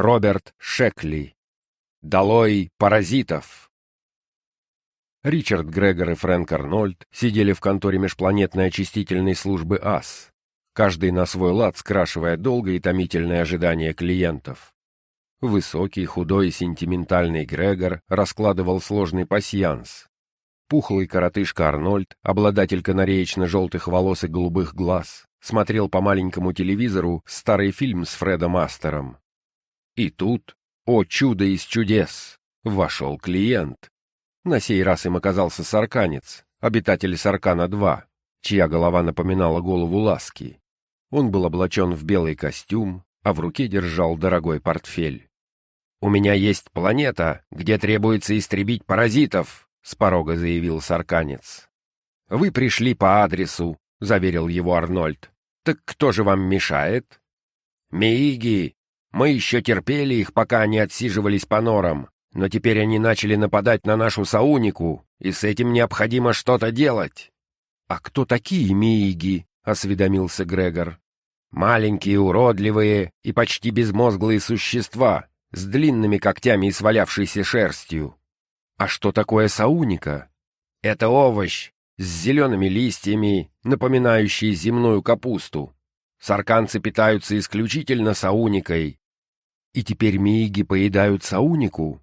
Роберт Шекли. Долой паразитов. Ричард Грегор и Фрэнк Арнольд сидели в конторе межпланетной очистительной службы АС, каждый на свой лад скрашивая долгое и томительное ожидание клиентов. Высокий, худой и сентиментальный Грегор раскладывал сложный пасьянс. Пухлый коротышка Арнольд, обладатель канареечно-желтых волос и голубых глаз, смотрел по маленькому телевизору старый фильм с Фредом Астером. И тут, о чудо из чудес, вошел клиент. На сей раз им оказался сарканец, обитатель Саркана-2, чья голова напоминала голову Ласки. Он был облачен в белый костюм, а в руке держал дорогой портфель. «У меня есть планета, где требуется истребить паразитов», — с порога заявил сарканец. «Вы пришли по адресу», — заверил его Арнольд. «Так кто же вам мешает?» «Мииги! Мы еще терпели их, пока они отсиживались по норам, но теперь они начали нападать на нашу саунику, и с этим необходимо что-то делать». «А кто такие Мииги?» — осведомился Грегор. «Маленькие, уродливые и почти безмозглые существа, с длинными когтями и свалявшейся шерстью. А что такое сауника? Это овощ с зелеными листьями, напоминающий земную капусту. Сарканцы питаются исключительно сауникой. И теперь мииги поедают саунику?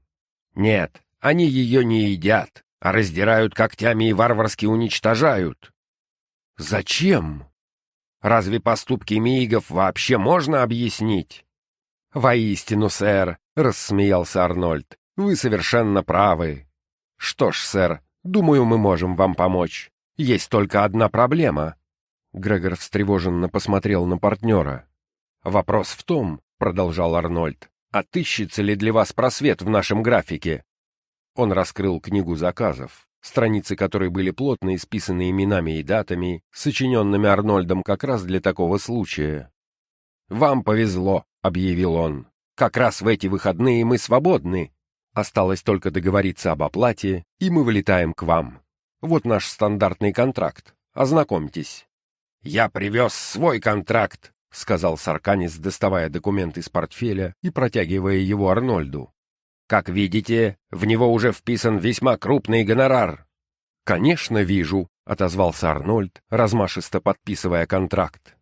Нет, они ее не едят, а раздирают когтями и варварски уничтожают. Зачем? Разве поступки миигов вообще можно объяснить? «Воистину, сэр», — рассмеялся Арнольд, — «вы совершенно правы. Что ж, сэр, думаю, мы можем вам помочь. Есть только одна проблема». Грегор встревоженно посмотрел на партнера. «Вопрос в том», — продолжал Арнольд, — «отыщется ли для вас просвет в нашем графике?» Он раскрыл книгу заказов, страницы которой были плотно исписаны именами и датами, сочиненными Арнольдом как раз для такого случая. «Вам повезло», — объявил он. «Как раз в эти выходные мы свободны. Осталось только договориться об оплате, и мы вылетаем к вам. Вот наш стандартный контракт. Ознакомьтесь». «Я привез свой контракт», — сказал Сарканис, доставая документ из портфеля и протягивая его Арнольду. «Как видите, в него уже вписан весьма крупный гонорар». «Конечно, вижу», — отозвался Арнольд, размашисто подписывая контракт.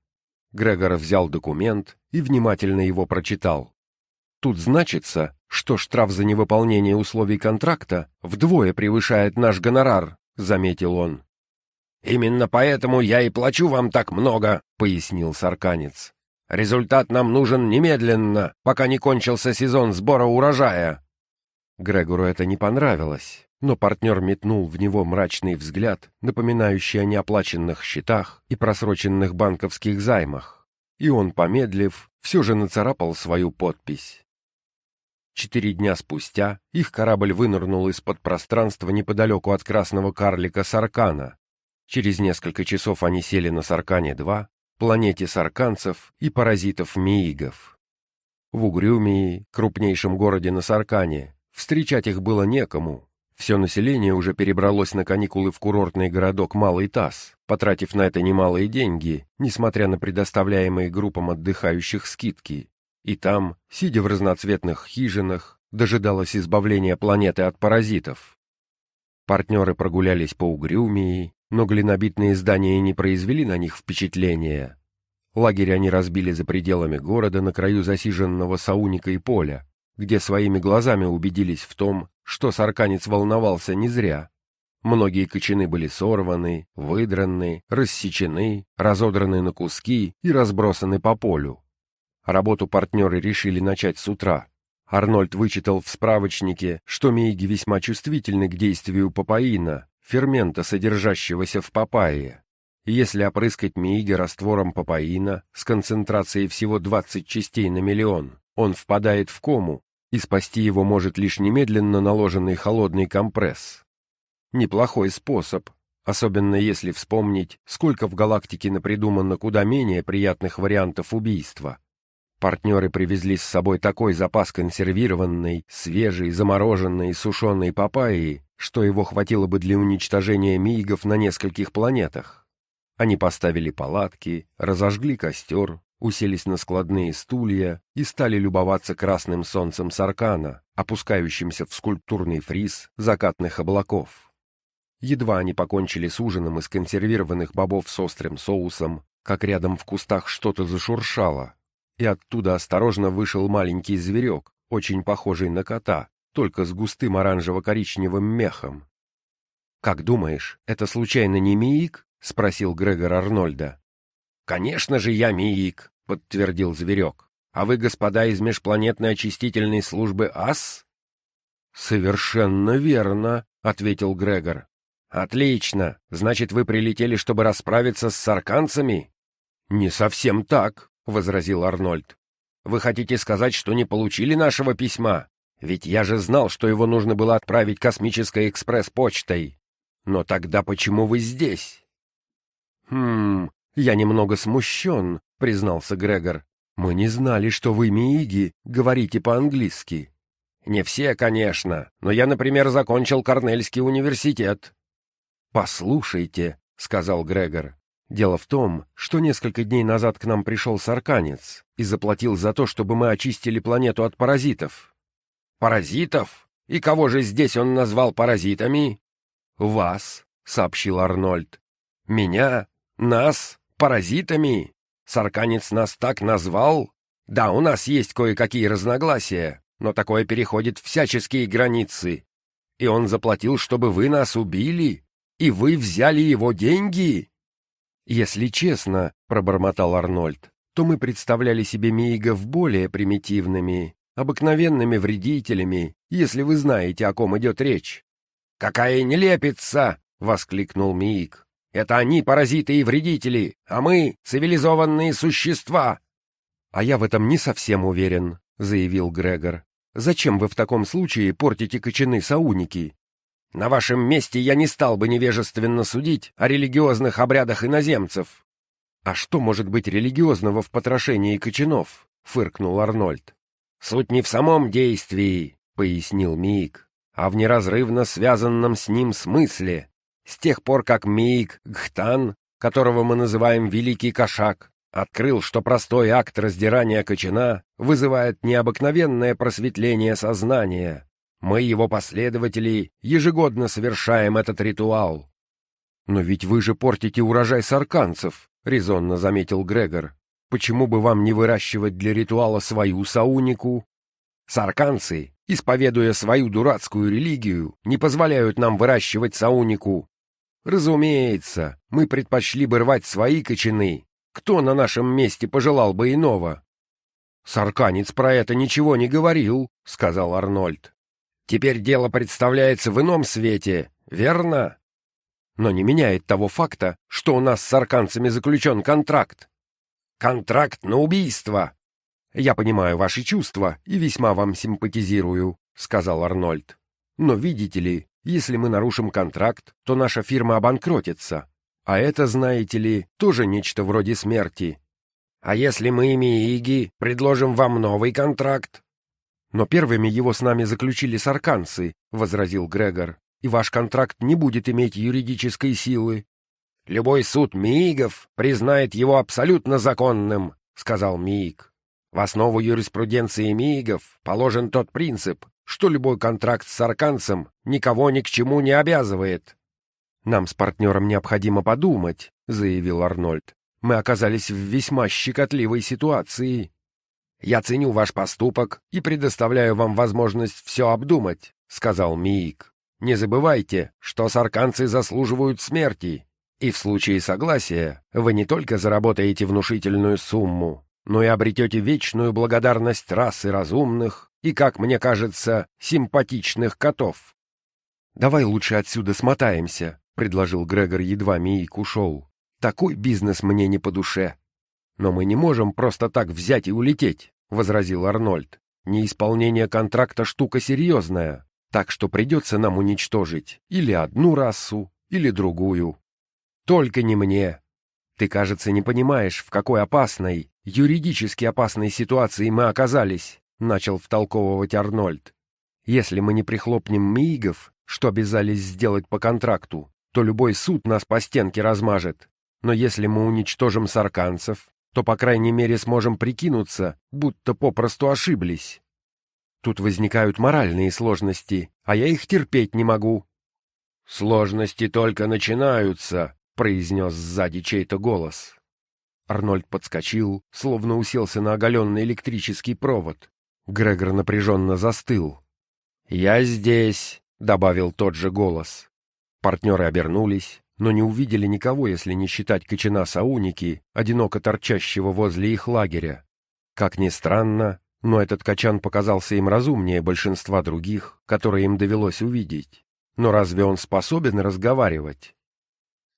Грегор взял документ и внимательно его прочитал. Тут значится, что штраф за невыполнение условий контракта вдвое превышает наш гонорар, заметил он. Именно поэтому я и плачу вам так много, пояснил сарканец. Результат нам нужен немедленно, пока не кончился сезон сбора урожая. Грегору это не понравилось, но партнер метнул в него мрачный взгляд, напоминающий о неоплаченных счетах и просроченных банковских займах, и он, помедлив, все же нацарапал свою подпись. Четыре дня спустя их корабль вынырнул из-под пространства неподалеку от красного карлика Саркана. Через несколько часов они сели на Саркане-2, планете сарканцев и паразитов-миигов. В Угрюмии, крупнейшем городе на Саркане, встречать их было некому, все население уже перебралось на каникулы в курортный городок Малый Таз, потратив на это немалые деньги, несмотря на предоставляемые группам отдыхающих скидки. И там, сидя в разноцветных хижинах, дожидалось избавления планеты от паразитов. Партнеры прогулялись по Угрюмии, но глинобитные здания не произвели на них впечатления. Лагерь они разбили за пределами города на краю засиженного сауника и поля, где своими глазами убедились в том, что сарканец волновался не зря. Многие кочаны были сорваны, выдраны, рассечены, разодраны на куски и разбросаны по полю. Работу партнеры решили начать с утра. Арнольд вычитал в справочнике, что мейги весьма чувствительны к действию папаина, фермента, содержащегося в папайе. Если опрыскать мейги раствором папаина с концентрацией всего 20 частей на миллион, он впадает в кому, и спасти его может лишь немедленно наложенный холодный компресс. Неплохой способ, особенно если вспомнить, сколько в галактике напридумано куда менее приятных вариантов убийства. Партнеры привезли с собой такой запас консервированной, свежей, замороженной сушеной папайи, что его хватило бы для уничтожения мигов на нескольких планетах. Они поставили палатки, разожгли костер, уселись на складные стулья и стали любоваться красным солнцем Саркана, опускающимся в скульптурный фриз закатных облаков. Едва они покончили с ужином из консервированных бобов с острым соусом, как рядом в кустах что-то зашуршало, и оттуда осторожно вышел маленький зверек, очень похожий на кота, только с густым оранжево-коричневым мехом. «Как думаешь, это случайно не Миик?» — спросил Грегор Арнольда. «Конечно же я Миик», — подтвердил зверек. «А вы, господа из межпланетной очистительной службы АС?» «Совершенно верно», — ответил Грегор. «Отлично. Значит, вы прилетели, чтобы расправиться с сарканцами?» «Не совсем так», — возразил Арнольд. «Вы хотите сказать, что не получили нашего письма? Ведь я же знал, что его нужно было отправить космической экспресс-почтой. Но тогда почему вы здесь?» «Хм, я немного смущен», — признался Грегор. «Мы не знали, что вы, Мииги, говорите по-английски». «Не все, конечно, но я, например, закончил Корнельский университет». «Послушайте», — сказал Грегор, — «дело в том, что несколько дней назад к нам пришел сарканец и заплатил за то, чтобы мы очистили планету от паразитов». «Паразитов? И кого же здесь он назвал паразитами?» «Вас», — сообщил Арнольд. «Меня? Нас? Паразитами? Сарканец нас так назвал? Да, у нас есть кое-какие разногласия, но такое переходит всяческие границы. И он заплатил, чтобы вы нас убили? И вы взяли его деньги?» «Если честно», — пробормотал Арнольд, то мы представляли себе Мейгов более примитивными, обыкновенными вредителями, если вы знаете, о ком идет речь. «Какая нелепица!» — воскликнул Миик. «Это они паразиты и вредители, а мы — цивилизованные существа!» «А я в этом не совсем уверен», — заявил Грегор. «Зачем вы в таком случае портите кочаны-сауники?» «На вашем месте я не стал бы невежественно судить о религиозных обрядах иноземцев». «А что может быть религиозного в потрошении кочанов?» — фыркнул Арнольд. «Суть не в самом действии», — пояснил Миик а в неразрывно связанном с ним смысле. С тех пор, как Мейк Гхтан, которого мы называем Великий Кошак, открыл, что простой акт раздирания кочана вызывает необыкновенное просветление сознания, мы, его последователи, ежегодно совершаем этот ритуал. «Но ведь вы же портите урожай сарканцев», — резонно заметил Грегор. «Почему бы вам не выращивать для ритуала свою саунику?» «Сарканцы исповедуя свою дурацкую религию, не позволяют нам выращивать саунику. Разумеется, мы предпочли бы рвать свои кочаны. Кто на нашем месте пожелал бы иного? Сарканец про это ничего не говорил, сказал Арнольд. Теперь дело представляется в ином свете, верно? Но не меняет того факта, что у нас с арканцами заключен контракт. Контракт на убийство, «Я понимаю ваши чувства и весьма вам симпатизирую», — сказал Арнольд. «Но видите ли, если мы нарушим контракт, то наша фирма обанкротится. А это, знаете ли, тоже нечто вроде смерти. А если мы, Мииги, предложим вам новый контракт?» «Но первыми его с нами заключили сарканцы», — возразил Грегор, «и ваш контракт не будет иметь юридической силы». «Любой суд Миигов признает его абсолютно законным», — сказал Мииг. В основу юриспруденции МИИГов положен тот принцип, что любой контракт с арканцем никого ни к чему не обязывает. «Нам с партнером необходимо подумать», — заявил Арнольд. «Мы оказались в весьма щекотливой ситуации». «Я ценю ваш поступок и предоставляю вам возможность все обдумать», — сказал Миик. «Не забывайте, что сарканцы заслуживают смерти, и в случае согласия вы не только заработаете внушительную сумму, но и обретете вечную благодарность расы разумных и, как мне кажется, симпатичных котов. «Давай лучше отсюда смотаемся», — предложил Грегор, едва Миик ушел. «Такой бизнес мне не по душе». «Но мы не можем просто так взять и улететь», — возразил Арнольд. «Неисполнение контракта штука серьезная, так что придется нам уничтожить или одну расу, или другую». «Только не мне», ты, кажется, не понимаешь, в какой опасной, юридически опасной ситуации мы оказались, начал втолковывать Арнольд. Если мы не прихлопнем Миигов, что обязались сделать по контракту, то любой суд нас по стенке размажет. Но если мы уничтожим сарканцев, то, по крайней мере, сможем прикинуться, будто попросту ошиблись. Тут возникают моральные сложности, а я их терпеть не могу. «Сложности только начинаются», — произнес сзади чей-то голос. Арнольд подскочил, словно уселся на оголенный электрический провод. Грегор напряженно застыл. «Я здесь», — добавил тот же голос. Партнеры обернулись, но не увидели никого, если не считать кочана Сауники, одиноко торчащего возле их лагеря. Как ни странно, но этот качан показался им разумнее большинства других, которые им довелось увидеть. Но разве он способен разговаривать?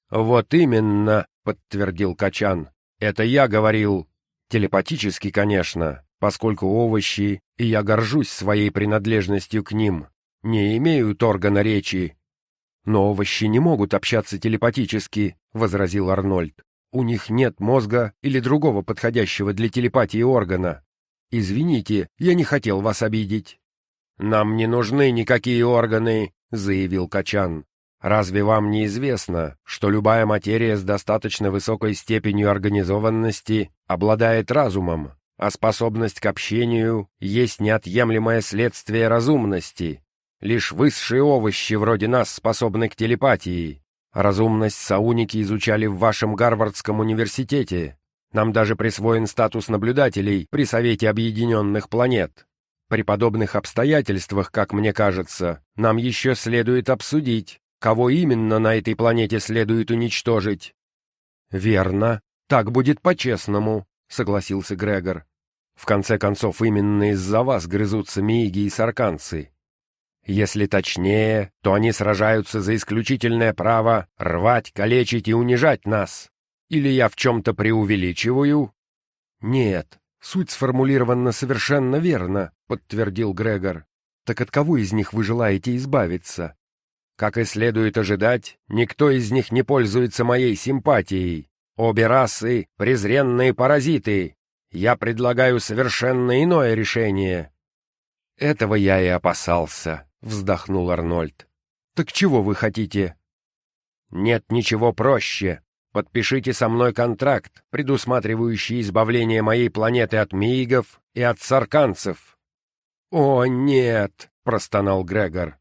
«Вот именно», — подтвердил Качан. «Это я говорил. Телепатически, конечно, поскольку овощи, и я горжусь своей принадлежностью к ним, не имеют органа речи». «Но овощи не могут общаться телепатически», — возразил Арнольд. «У них нет мозга или другого подходящего для телепатии органа. Извините, я не хотел вас обидеть». «Нам не нужны никакие органы», — заявил Качан. «Разве вам не известно, что любая материя с достаточно высокой степенью организованности обладает разумом, а способность к общению есть неотъемлемое следствие разумности? Лишь высшие овощи вроде нас способны к телепатии. Разумность сауники изучали в вашем Гарвардском университете. Нам даже присвоен статус наблюдателей при Совете Объединенных Планет. При подобных обстоятельствах, как мне кажется, нам еще следует обсудить, кого именно на этой планете следует уничтожить. Верно, так будет по-честному, согласился Грегор. В конце концов, именно из-за вас грызутся миги и сарканцы. Если точнее, то они сражаются за исключительное право рвать, калечить и унижать нас. Или я в чем-то преувеличиваю? Нет, Суть сформулирована совершенно верно, подтвердил Грегор. Так от кого из них вы желаете избавиться? Как и следует ожидать, никто из них не пользуется моей симпатией. Обе расы — презренные паразиты. Я предлагаю совершенно иное решение. Этого я и опасался, вздохнул Арнольд. Так чего вы хотите? Нет ничего проще, Подпишите со мной контракт, предусматривающий избавление моей планеты от миигов и от сарканцев». «О, нет!» — простонал Грегор.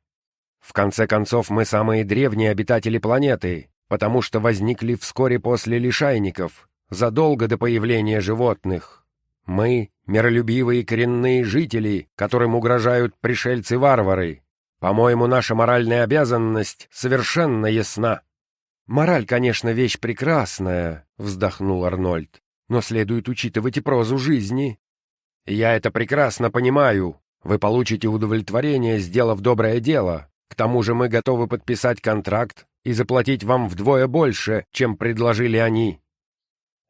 «В конце концов, мы самые древние обитатели планеты, потому что возникли вскоре после лишайников, задолго до появления животных. Мы — миролюбивые коренные жители, которым угрожают пришельцы-варвары. По-моему, наша моральная обязанность совершенно ясна». «Мораль, конечно, вещь прекрасная», — вздохнул Арнольд, «но следует учитывать и прозу жизни». «Я это прекрасно понимаю. Вы получите удовлетворение, сделав доброе дело. К тому же мы готовы подписать контракт и заплатить вам вдвое больше, чем предложили они».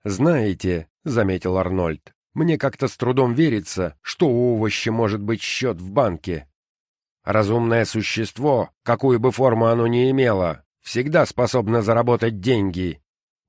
«Знаете», — заметил Арнольд, «мне как-то с трудом верится, что у овоща может быть счет в банке». «Разумное существо, какую бы форму оно ни имело, всегда способна заработать деньги.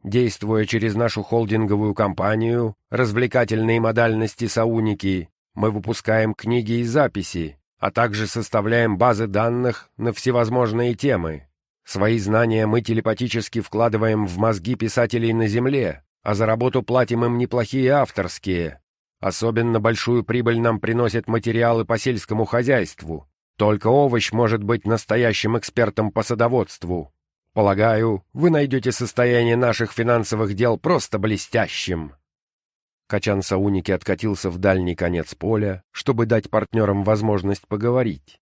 Действуя через нашу холдинговую компанию «Развлекательные модальности Сауники», мы выпускаем книги и записи, а также составляем базы данных на всевозможные темы. Свои знания мы телепатически вкладываем в мозги писателей на Земле, а за работу платим им неплохие авторские. Особенно большую прибыль нам приносят материалы по сельскому хозяйству. Только овощ может быть настоящим экспертом по садоводству. Полагаю, вы найдете состояние наших финансовых дел просто блестящим». Качан Сауники откатился в дальний конец поля, чтобы дать партнерам возможность поговорить.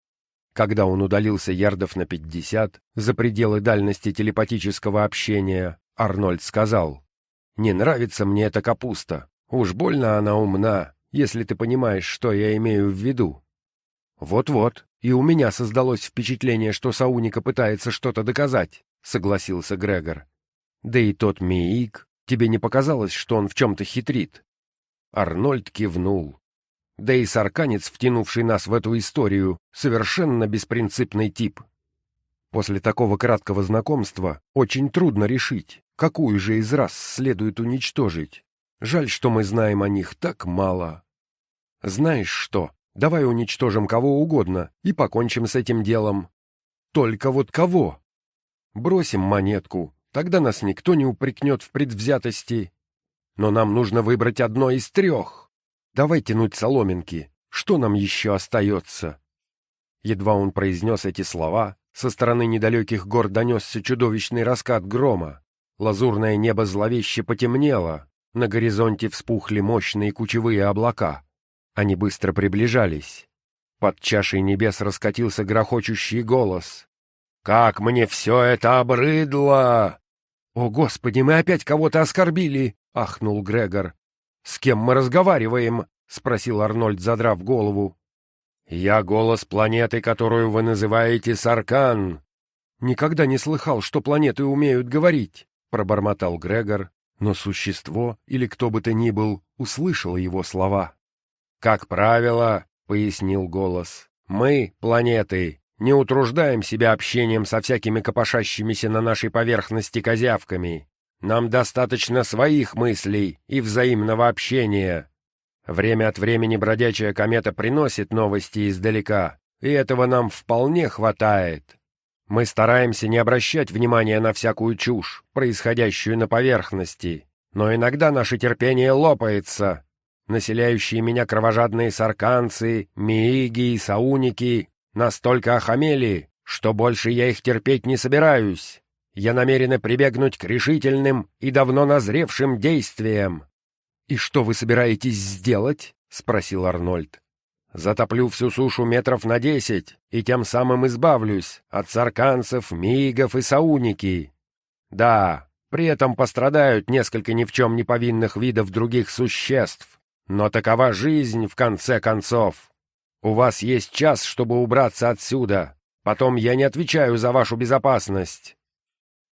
Когда он удалился ярдов на пятьдесят, за пределы дальности телепатического общения, Арнольд сказал, «Не нравится мне эта капуста. Уж больно она умна, если ты понимаешь, что я имею в виду». «Вот-вот, и у меня создалось впечатление, что Сауника пытается что-то доказать согласился Грегор. Да и тот Миик, тебе не показалось, что он в чем-то хитрит? Арнольд кивнул. Да и сарканец, втянувший нас в эту историю, совершенно беспринципный тип. После такого краткого знакомства очень трудно решить, какую же из рас следует уничтожить. Жаль, что мы знаем о них так мало. Знаешь что, давай уничтожим кого угодно и покончим с этим делом. Только вот кого? Бросим монетку, тогда нас никто не упрекнет в предвзятости. но нам нужно выбрать одно из трех. Давай тянуть соломинки. Что нам еще остается?» Едва он произнес эти слова, со стороны недалеких гор донесся чудовищный раскат грома. Лазурное небо зловеще потемнело, на горизонте вспухли мощные кучевые облака. Они быстро приближались. Под чашей небес раскатился грохочущий голос. «Как мне все это обрыдло!» «О, Господи, мы опять кого-то оскорбили!» — ахнул Грегор. «С кем мы разговариваем?» — спросил Арнольд, задрав голову. «Я голос планеты, которую вы называете Саркан». «Никогда не слыхал, что планеты умеют говорить», — пробормотал Грегор, но существо, или кто бы то ни был, услышало его слова. «Как правило», — пояснил голос, — «мы, планеты, не утруждаем себя общением со всякими копошащимися на нашей поверхности козявками. Нам достаточно своих мыслей и взаимного общения». Время от времени бродячая комета приносит новости издалека, и этого нам вполне хватает. Мы стараемся не обращать внимания на всякую чушь, происходящую на поверхности, но иногда наше терпение лопается. Населяющие меня кровожадные сарканцы, мииги и сауники настолько охамели, что больше я их терпеть не собираюсь. Я намерен прибегнуть к решительным и давно назревшим действиям. «И что вы собираетесь сделать?» — спросил Арнольд. «Затоплю всю сушу метров на десять, и тем самым избавлюсь от сарканцев, мигов и сауники. Да, при этом пострадают несколько ни в чем не повинных видов других существ, но такова жизнь в конце концов. У вас есть час, чтобы убраться отсюда, потом я не отвечаю за вашу безопасность».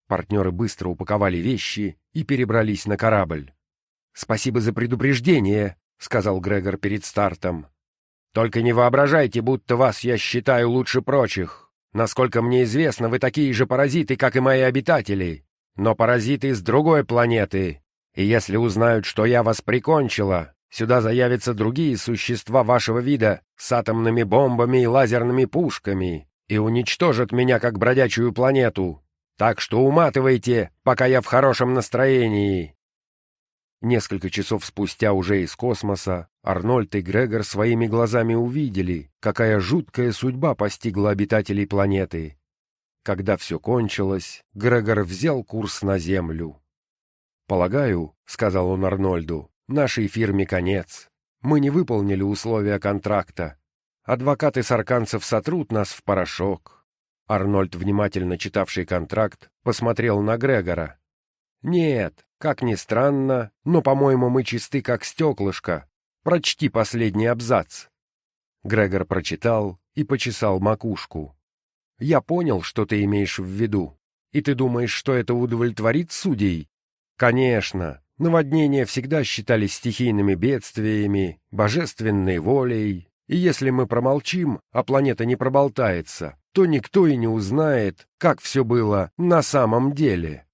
Партнеры быстро упаковали вещи и перебрались на корабль. «Спасибо за предупреждение», — сказал Грегор перед стартом. «Только не воображайте, будто вас я считаю лучше прочих. Насколько мне известно, вы такие же паразиты, как и мои обитатели, но паразиты с другой планеты. И если узнают, что я вас прикончила, сюда заявятся другие существа вашего вида с атомными бомбами и лазерными пушками и уничтожат меня как бродячую планету. Так что уматывайте, пока я в хорошем настроении». Несколько часов спустя уже из космоса Арнольд и Грегор своими глазами увидели, какая жуткая судьба постигла обитателей планеты. Когда все кончилось, Грегор взял курс на Землю. «Полагаю», — сказал он Арнольду, — «нашей фирме конец. Мы не выполнили условия контракта. Адвокаты сарканцев сотрут нас в порошок». Арнольд, внимательно читавший контракт, посмотрел на Грегора. «Нет, как ни странно, но, по-моему, мы чисты как стеклышко. Прочти последний абзац». Грегор прочитал и почесал макушку. «Я понял, что ты имеешь в виду. И ты думаешь, что это удовлетворит судей?» «Конечно. Наводнения всегда считались стихийными бедствиями, божественной волей. И если мы промолчим, а планета не проболтается, то никто и не узнает, как все было на самом деле».